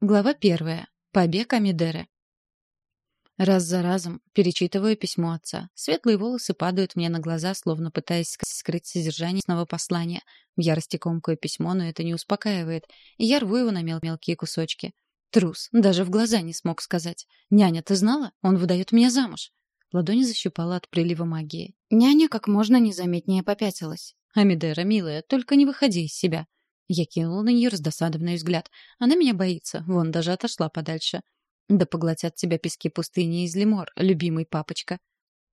Глава первая. Побег Амидеры. Раз за разом перечитываю письмо отца. Светлые волосы падают мне на глаза, словно пытаясь скрыть содержание снова послания. В ярости комкаю письмо, но это не успокаивает, и я рву его на мел мелкие кусочки. Трус, даже в глаза не смог сказать. «Няня, ты знала? Он выдает меня замуж». Ладони защипала от прилива магии. Няня как можно незаметнее попятилась. «Амидера, милая, только не выходи из себя». Я кинула на нее раздосадованный взгляд. Она меня боится, вон даже отошла подальше. Да поглотят тебя пески пустыни из лемор, любимый папочка.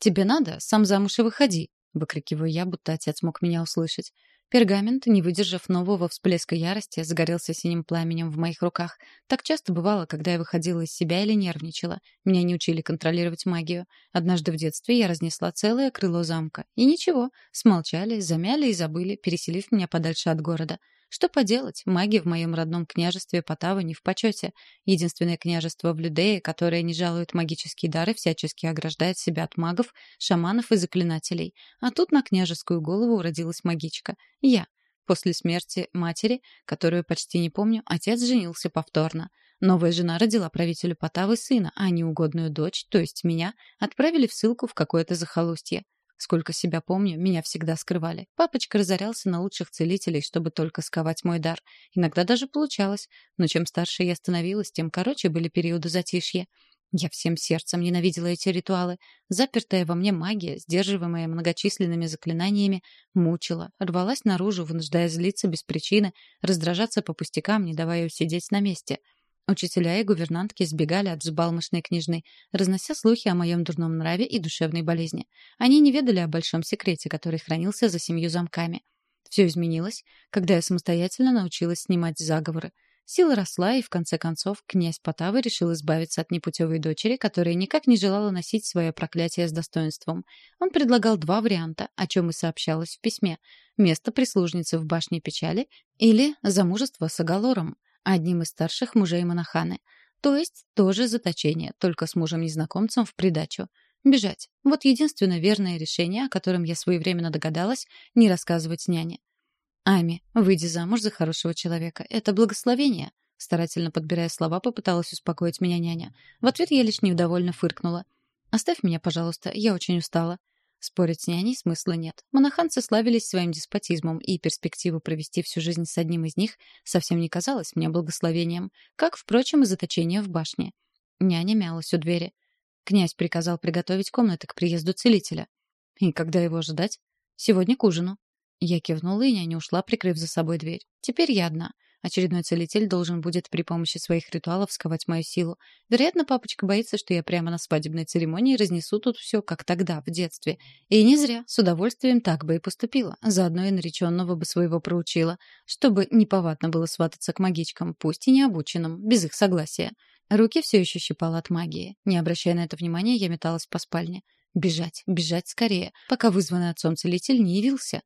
Тебе надо, сам замуж и выходи, выкрикиваю я, будто отец мог меня услышать. Пергамент, не выдержав нового всплеска ярости, загорелся синим пламенем в моих руках. Так часто бывало, когда я выходила из себя или нервничала. Меня не учили контролировать магию. Однажды в детстве я разнесла целое крыло замка. И ничего, смолчали, замяли и забыли, переселив меня подальше от города. Что поделать, маги в моем родном княжестве Потава не в почете. Единственное княжество в Людее, которое не жалует магические дары, всячески ограждает себя от магов, шаманов и заклинателей. А тут на княжескую голову уродилась магичка. Я. После смерти матери, которую почти не помню, отец женился повторно. Новая жена родила правителю Потавы сына, а неугодную дочь, то есть меня, отправили в ссылку в какое-то захолустье. Сколько себя помню, меня всегда скрывали. Папочка разорялся на лучших целителей, чтобы только сковать мой дар. Иногда даже получалось. Но чем старше я становилась, тем короче были периоды затишья. Я всем сердцем ненавидела эти ритуалы. Запертая во мне магия, сдерживаемая многочисленными заклинаниями, мучила, рвалась наружу, вынуждая злиться без причины, раздражаться по пустякам, не давая усидеть на месте — Учителя и гувернантки сбегали от взбалмошной княжны, разнося слухи о моем дурном нраве и душевной болезни. Они не ведали о большом секрете, который хранился за семью замками. Все изменилось, когда я самостоятельно научилась снимать заговоры. Сила росла, и в конце концов князь Потавы решил избавиться от непутевой дочери, которая никак не желала носить свое проклятие с достоинством. Он предлагал два варианта, о чем и сообщалось в письме. Место прислужницы в башне печали или замужество с Агалором одним из старших мужей Монаханы. То есть тоже заточение, только с мужем-незнакомцем в придачу. Бежать. Вот единственное верное решение, о котором я своевременно догадалась, не рассказывать няне. «Ами, выйди замуж за хорошего человека. Это благословение», старательно подбирая слова, попыталась успокоить меня няня. В ответ я лишь недовольно фыркнула. «Оставь меня, пожалуйста, я очень устала». Спорить с няней смысла нет. Монаханцы славились своим деспотизмом, и перспектива провести всю жизнь с одним из них совсем не казалась мне благословением, как, впрочем, и заточение в башне. Няня мялась у двери. Князь приказал приготовить комнаты к приезду целителя. И когда его ожидать? Сегодня к ужину. Я кивнула, и няня ушла, прикрыв за собой дверь. Теперь я одна. Очередной целитель должен будет при помощи своих ритуалов сковать мою силу. Вероятно, папочка боится, что я прямо на свадебной церемонии разнесу тут все, как тогда, в детстве. И не зря, с удовольствием так бы и поступила. Заодно и нареченного бы своего проучила, чтобы неповадно было свататься к магичкам, пусть и необученным, без их согласия. Руки все еще щипала от магии. Не обращая на это внимания, я металась по спальне. Бежать, бежать скорее, пока вызванный отцом целитель не явился.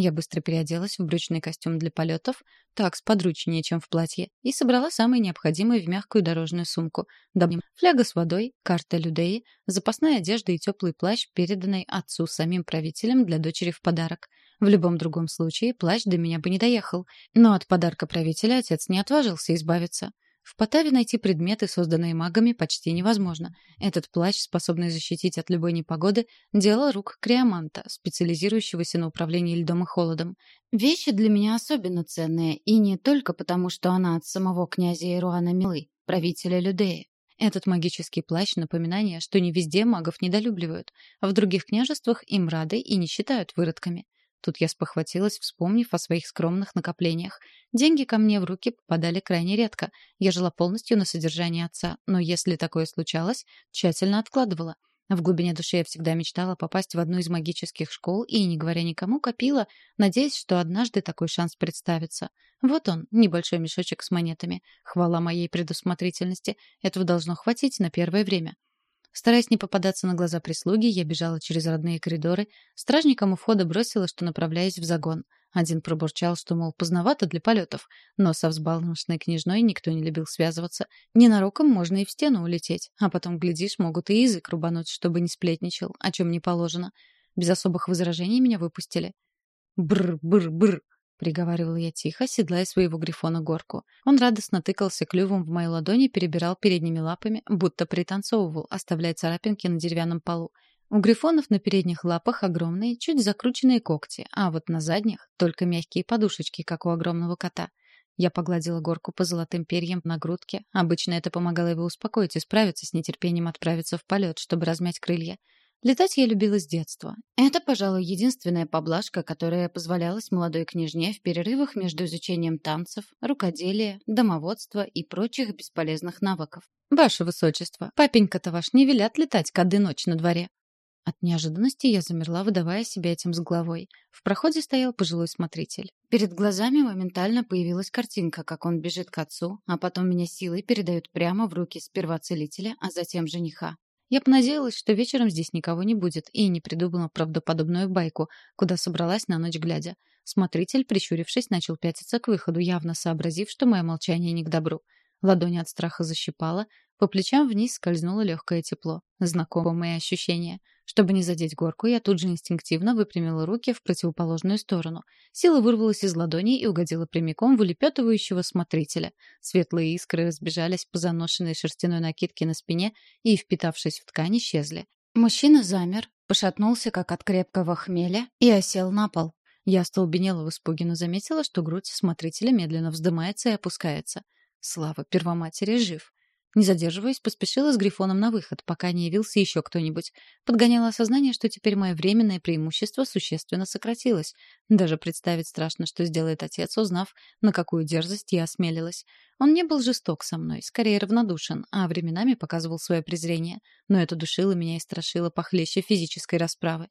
Я быстро переоделась в брючный костюм для полетов, так сподручнее, чем в платье, и собрала самое необходимое в мягкую дорожную сумку. Добавим фляга с водой, карта Людеи, запасная одежда и теплый плащ, переданный отцу самим правителем для дочери в подарок. В любом другом случае плащ до меня бы не доехал, но от подарка правителя отец не отважился избавиться. В Потаве найти предметы, созданные магами, почти невозможно. Этот плащ, способный защитить от любой непогоды, дело рук Криоманта, специализирующегося на управлении льдом и холодом. Вещи для меня особенно ценные, и не только потому, что она от самого князя Ируана Милы, правителя Людеи. Этот магический плащ — напоминание, что не везде магов недолюбливают, а в других княжествах им рады и не считают выродками. Тут я спохватилась, вспомнив о своих скромных накоплениях. Деньги ко мне в руки попадали крайне редко. Я жила полностью на содержании отца, но если такое случалось, тщательно откладывала. В глубине души я всегда мечтала попасть в одну из магических школ и, не говоря никому, копила, надеясь, что однажды такой шанс представится. Вот он, небольшой мешочек с монетами. Хвала моей предусмотрительности. Этого должно хватить на первое время. Стараясь не попадаться на глаза прислуги, я бежала через родные коридоры. Стражникам у входа бросила, что направляюсь в загон. Один пробурчал, что, мол, поздновато для полетов. Но со взбалмошной княжной никто не любил связываться. Ненароком можно и в стену улететь. А потом, глядишь, могут и язык рубануть, чтобы не сплетничал, о чем не положено. Без особых возражений меня выпустили. Бр-бр-бр. Приговаривал я тихо, седлая своего грифона горку. Он радостно тыкался клювом в мою ладонь и перебирал передними лапами, будто пританцовывал, оставляя царапинки на деревянном полу. У грифонов на передних лапах огромные, чуть закрученные когти, а вот на задних только мягкие подушечки, как у огромного кота. Я погладила горку по золотым перьям на грудке. Обычно это помогало его успокоить и справиться с нетерпением отправиться в полет, чтобы размять крылья. Летать я любила с детства. Это, пожалуй, единственная поблажка, которая позволялась молодой княжне в перерывах между изучением танцев, рукоделия, домоводства и прочих бесполезных навыков. «Ваше высочество, папенька-то ваш не велят летать кады ночь на дворе», от неожиданности я замерла, выдавая себя этим с головой. В проходе стоял пожилой смотритель. Перед глазами моментально появилась картинка, как он бежит к отцу, а потом меня силой передают прямо в руки сперва целителя, а затем жениха. Я понадеялась, что вечером здесь никого не будет, и не придумала правдоподобную байку, куда собралась на ночь глядя. Смотритель, прищурившись, начал пятиться к выходу, явно сообразив, что мое молчание не к добру. Ладони от страха защипала, по плечам вниз скользнуло легкое тепло. Знакомые ощущения. Чтобы не задеть горку, я тут же инстинктивно выпрямила руки в противоположную сторону. Сила вырвалась из ладоней и угодила прямиком в улепетывающего смотрителя. Светлые искры разбежались по заношенной шерстяной накидке на спине и, впитавшись в ткань, исчезли. Мужчина замер, пошатнулся, как от крепкого хмеля, и осел на пол. Я столбенела в испуге, но заметила, что грудь смотрителя медленно вздымается и опускается. Слава Первоматери жив. Не задерживаясь, поспешила с Грифоном на выход, пока не явился еще кто-нибудь. Подгоняла осознание, что теперь мое временное преимущество существенно сократилось. Даже представить страшно, что сделает отец, узнав, на какую дерзость я осмелилась. Он не был жесток со мной, скорее равнодушен, а временами показывал свое презрение. Но это душило меня и страшило похлеще физической расправы.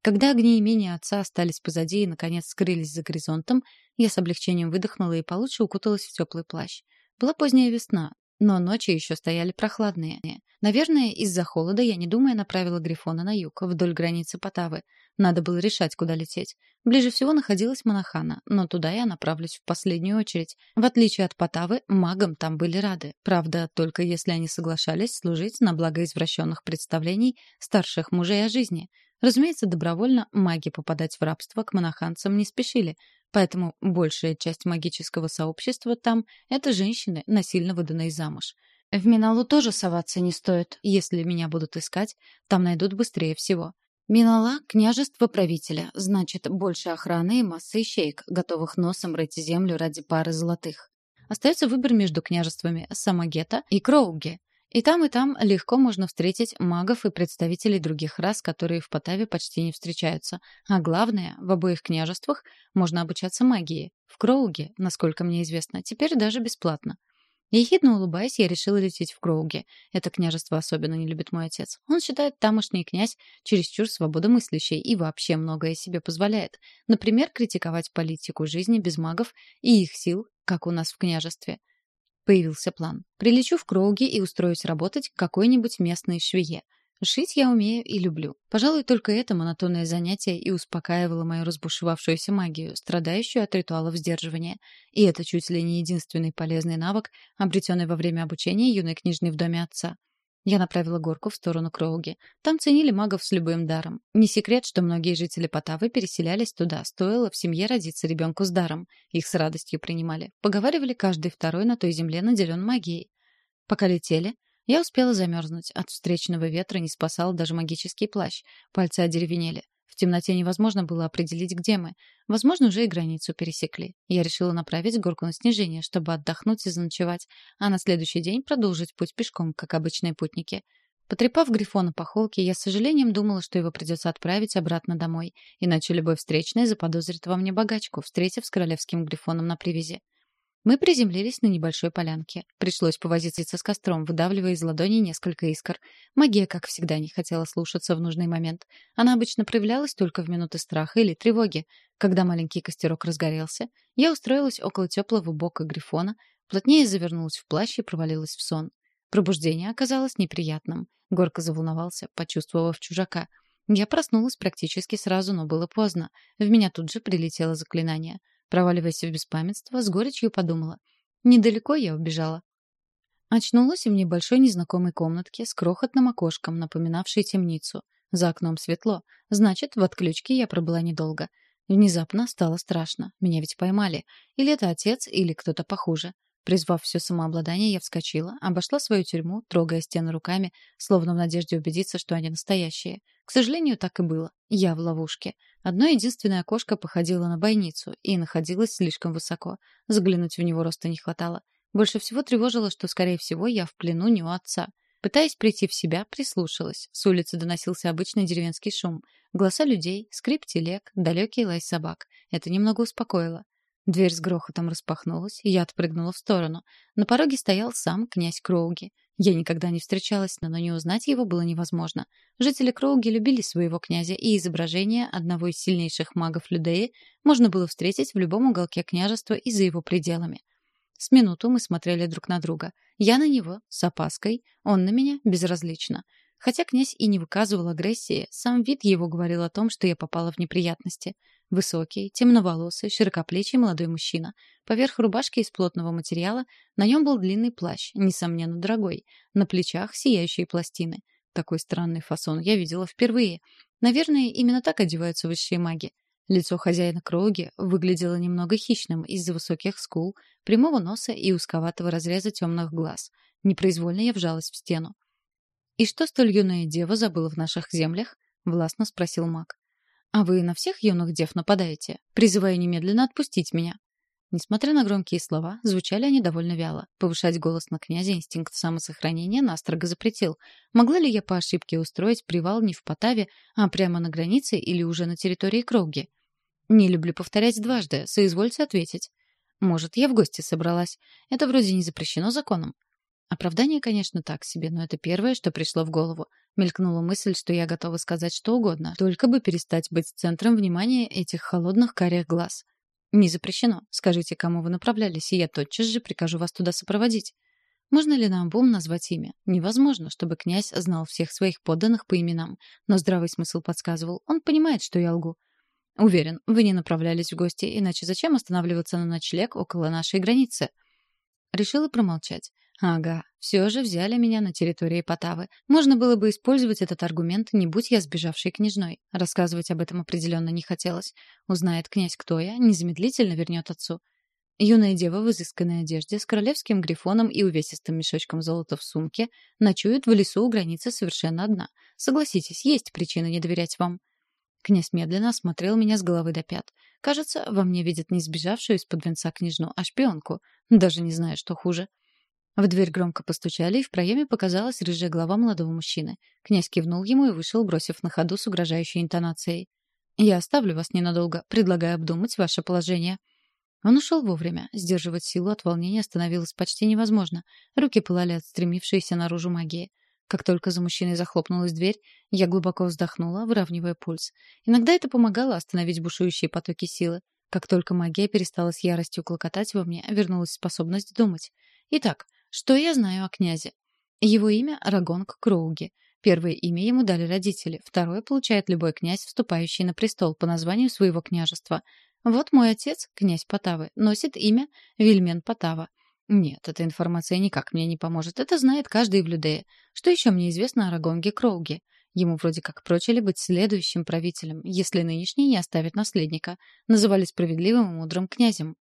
Когда огни имения отца остались позади и, наконец, скрылись за горизонтом, я с облегчением выдохнула и получше укуталась в теплый плащ. Была поздняя весна, но ночи еще стояли прохладные. Наверное, из-за холода я, не думая, направила Грифона на юг, вдоль границы Потавы. Надо было решать, куда лететь. Ближе всего находилась Монахана, но туда я направлюсь в последнюю очередь. В отличие от Потавы, магам там были рады. Правда, только если они соглашались служить на благо извращенных представлений старших мужей о жизни. Разумеется, добровольно маги попадать в рабство к монаханцам не спешили, Поэтому большая часть магического сообщества там — это женщины, насильно выданные замуж. В Миналу тоже соваться не стоит. Если меня будут искать, там найдут быстрее всего. Минала — княжество правителя, значит, больше охраны и массы ищейк, готовых носом рыть землю ради пары золотых. Остается выбор между княжествами Самагета и Кроуги. И там, и там легко можно встретить магов и представителей других рас, которые в Потаве почти не встречаются. А главное, в обоих княжествах можно обучаться магии. В Кроуге, насколько мне известно, теперь даже бесплатно. Ехидно улыбаясь, я решила лететь в Кроуге. Это княжество особенно не любит мой отец. Он считает тамошний князь чересчур свободомыслящий и вообще многое себе позволяет. Например, критиковать политику жизни без магов и их сил, как у нас в княжестве. Появился план. Прилечу в Кроуги и устроюсь работать к какой-нибудь местной швее. Шить я умею и люблю. Пожалуй, только это монотонное занятие и успокаивало мою разбушевавшуюся магию, страдающую от ритуалов сдерживания. И это чуть ли не единственный полезный навык, обретенный во время обучения юной княжны в доме отца. Я направила горку в сторону Кроуги. Там ценили магов с любым даром. Не секрет, что многие жители Потавы переселялись туда, стоило в семье родиться ребенку с даром. Их с радостью принимали. Поговаривали, каждый второй на той земле наделен магией. Пока летели, я успела замерзнуть. От встречного ветра не спасал даже магический плащ. Пальцы одеревенели. В темноте невозможно было определить, где мы. Возможно, уже и границу пересекли. Я решила направить горку на снижение, чтобы отдохнуть и заночевать, а на следующий день продолжить путь пешком, как обычные путники. Потрепав Грифона по холке, я с сожалением думала, что его придется отправить обратно домой, иначе любой встречный заподозрит во мне богачку, встретив с королевским Грифоном на привязи. Мы приземлились на небольшой полянке. Пришлось повозиться с костром, выдавливая из ладони несколько искр. Магия, как всегда, не хотела слушаться в нужный момент. Она обычно проявлялась только в минуты страха или тревоги. Когда маленький костерок разгорелся, я устроилась около теплого бока грифона, плотнее завернулась в плащ и провалилась в сон. Пробуждение оказалось неприятным. Горка заволновался, почувствовав чужака. Я проснулась практически сразу, но было поздно. В меня тут же прилетело заклинание — Проваливаясь в беспамятство, с горечью подумала. Недалеко я убежала. Очнулась в небольшой незнакомой комнатке с крохотным окошком, напоминавшей темницу. За окном светло. Значит, в отключке я пробыла недолго. Внезапно стало страшно. Меня ведь поймали. Или это отец, или кто-то похуже. Призвав все самообладание, я вскочила, обошла свою тюрьму, трогая стены руками, словно в надежде убедиться, что они настоящие. К сожалению, так и было. Я в ловушке. Одно единственное окошко походило на бойницу и находилось слишком высоко. Заглянуть в него роста не хватало. Больше всего тревожило, что, скорее всего, я в плену не у отца. Пытаясь прийти в себя, прислушалась. С улицы доносился обычный деревенский шум. Голоса людей, скрип телег, далекий лай собак. Это немного успокоило. Дверь с грохотом распахнулась, и я отпрыгнула в сторону. На пороге стоял сам князь Кроуги. Я никогда не встречалась, но не узнать его было невозможно. Жители Кроуги любили своего князя, и изображение одного из сильнейших магов Людеи можно было встретить в любом уголке княжества и за его пределами. С минуту мы смотрели друг на друга. Я на него, с опаской, он на меня, безразлично. Хотя князь и не выказывал агрессии, сам вид его говорил о том, что я попала в неприятности — Высокий, темноволосый, широкоплечий молодой мужчина. Поверх рубашки из плотного материала на нем был длинный плащ, несомненно дорогой. На плечах сияющие пластины. Такой странный фасон я видела впервые. Наверное, именно так одеваются высшие маги. Лицо хозяина Кроуги выглядело немного хищным из-за высоких скул, прямого носа и узковатого разреза темных глаз. Непроизвольно я вжалась в стену. «И что столь юная дева забыла в наших землях?» — властно спросил маг. «А вы на всех юных дев нападаете? Призываю немедленно отпустить меня». Несмотря на громкие слова, звучали они довольно вяло. Повышать голос на князя инстинкт самосохранения настрого запретил. Могла ли я по ошибке устроить привал не в Потаве, а прямо на границе или уже на территории Кроуги? Не люблю повторять дважды, соизвольте ответить. Может, я в гости собралась. Это вроде не запрещено законом. Оправдание, конечно, так себе, но это первое, что пришло в голову. Мелькнула мысль, что я готова сказать что угодно, только бы перестать быть центром внимания этих холодных карих глаз. Не запрещено. Скажите, кому вы направлялись, и я тотчас же прикажу вас туда сопроводить. Можно ли нам обум назвать имя? Невозможно, чтобы князь знал всех своих подданных по именам, но здравый смысл подсказывал, он понимает, что я лгу. Уверен, вы не направлялись в гости, иначе зачем останавливаться на ночлег около нашей границы? Решила промолчать. Ага, все же взяли меня на территории Потавы. Можно было бы использовать этот аргумент, не будь я сбежавшей княжной. Рассказывать об этом определенно не хотелось. Узнает князь, кто я, незамедлительно вернет отцу. Юная дева в изысканной одежде с королевским грифоном и увесистым мешочком золота в сумке ночует в лесу у границы совершенно одна. Согласитесь, есть причина не доверять вам. Князь медленно осмотрел меня с головы до пят. Кажется, во мне видят не сбежавшую из-под венца княжну, а шпионку. Даже не знаю, что хуже. В дверь громко постучали, и в проеме показалась рыжая голова молодого мужчины. Князь кивнул ему и вышел, бросив на ходу с угрожающей интонацией. «Я оставлю вас ненадолго, предлагаю обдумать ваше положение». Он ушел вовремя. Сдерживать силу от волнения становилось почти невозможно. Руки пылали от стремившейся наружу магии. Как только за мужчиной захлопнулась дверь, я глубоко вздохнула, выравнивая пульс. Иногда это помогало остановить бушующие потоки силы. Как только магия перестала с яростью клокотать во мне, вернулась способность думать. Итак, что я знаю о князе? Его имя Рагонг Кроуги. Первое имя ему дали родители, второе получает любой князь, вступающий на престол по названию своего княжества. Вот мой отец, князь Потавы, носит имя Вильмен Потава. Нет, эта информация никак мне не поможет. Это знает каждый в Людее. Что еще мне известно о Рагонге Кроуге? Ему вроде как прочили быть следующим правителем, если нынешний не оставит наследника. Называли справедливым и мудрым князем.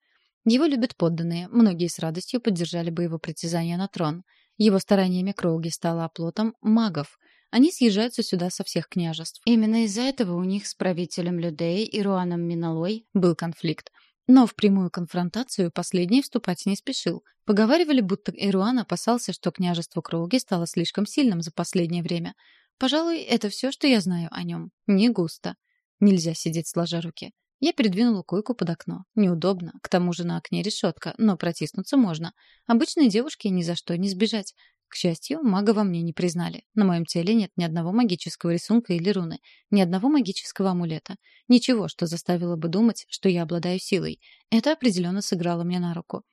Его любят подданные, многие с радостью поддержали бы его притязание на трон. Его стараниями Кроуги стало оплотом магов. Они съезжаются сюда со всех княжеств. Именно из-за этого у них с правителем Людеи и Руаном Миналой был конфликт. Но в прямую конфронтацию последний вступать не спешил. Поговаривали, будто Ируан опасался, что княжество Кроуги стало слишком сильным за последнее время. Пожалуй, это все, что я знаю о нем. Не густо. Нельзя сидеть сложа руки. Я передвинула койку под окно. Неудобно, к тому же на окне решетка, но протиснуться можно. Обычной девушке ни за что не сбежать. К счастью, мага во мне не признали. На моем теле нет ни одного магического рисунка или руны, ни одного магического амулета. Ничего, что заставило бы думать, что я обладаю силой. Это определенно сыграло мне на руку.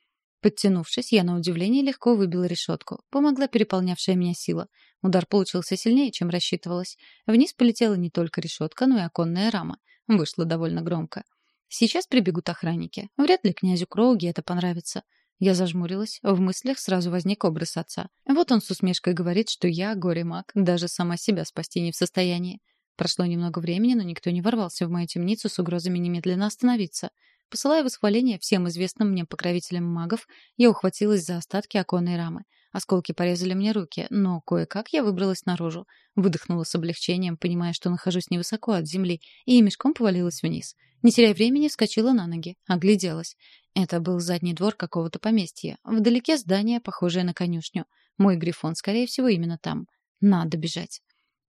Подтянувшись, я на удивление легко выбила решетку. Помогла переполнявшая меня сила. Удар получился сильнее, чем рассчитывалось. Вниз полетела не только решетка, но и оконная рама. Вышло довольно громко. Сейчас прибегут охранники. Вряд ли князю Кроуги это понравится. Я зажмурилась, в мыслях сразу возник образ отца. Вот он с усмешкой говорит, что я, горе-маг, даже сама себя спасти не в состоянии. Прошло немного времени, но никто не ворвался в мою темницу с угрозами немедленно остановиться. Посылая восхваление всем известным мне покровителям магов, я ухватилась за остатки оконной рамы. Осколки порезали мне руки, но кое-как я выбралась наружу. Выдохнула с облегчением, понимая, что нахожусь невысоко от земли, и мешком повалилась вниз. Не теряя времени, вскочила на ноги, огляделась. Это был задний двор какого-то поместья. Вдалеке здание, похожее на конюшню. Мой грифон, скорее всего, именно там. Надо бежать.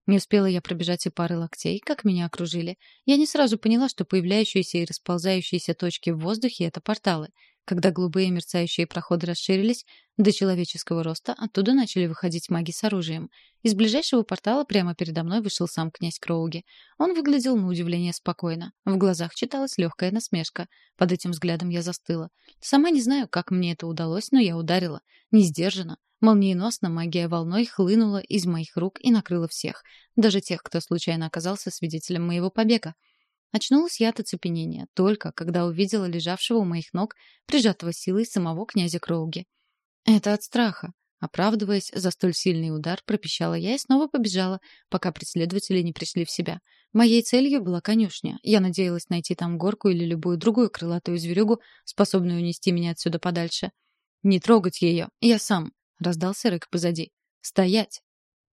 Не успела я пробежать и пары локтей, как меня окружили. Я не сразу поняла, что появляющиеся и расползающиеся точки в воздухе — это порталы. Когда голубые мерцающие проходы расширились до человеческого роста, оттуда начали выходить маги с оружием. Из ближайшего портала прямо передо мной вышел сам князь Кроуги. Он выглядел на удивление спокойно. В глазах читалась легкая насмешка. Под этим взглядом я застыла. Сама не знаю, как мне это удалось, но я ударила. Не сдержанно. Молниеносно магия волной хлынула из моих рук и накрыла всех. Даже тех, кто случайно оказался свидетелем моего побега. Очнулась я от оцепенения, только когда увидела лежавшего у моих ног, прижатого силой самого князя Кроуги. «Это от страха», — оправдываясь за столь сильный удар, пропищала я и снова побежала, пока преследователи не пришли в себя. Моей целью была конюшня. Я надеялась найти там горку или любую другую крылатую зверюгу, способную унести меня отсюда подальше. «Не трогать ее! Я сам!» — раздался рык позади. «Стоять!»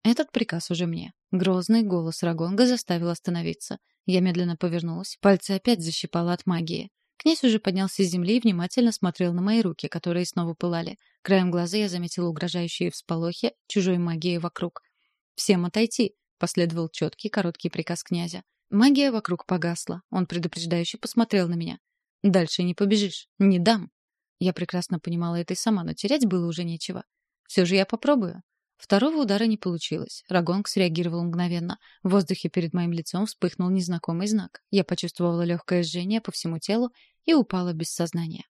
Этот приказ уже мне. Грозный голос Рагонга заставил остановиться. Я медленно повернулась, пальцы опять защипало от магии. Князь уже поднялся с земли и внимательно смотрел на мои руки, которые снова пылали. Краем глаза я заметила угрожающие всполохи чужой магии вокруг. «Всем отойти!» — последовал четкий короткий приказ князя. Магия вокруг погасла. Он предупреждающе посмотрел на меня. «Дальше не побежишь. Не дам». Я прекрасно понимала это и сама, но терять было уже нечего. «Все же я попробую». Второго удара не получилось. Рагонг среагировал мгновенно. В воздухе перед моим лицом вспыхнул незнакомый знак. Я почувствовала легкое жжение по всему телу и упала без сознания.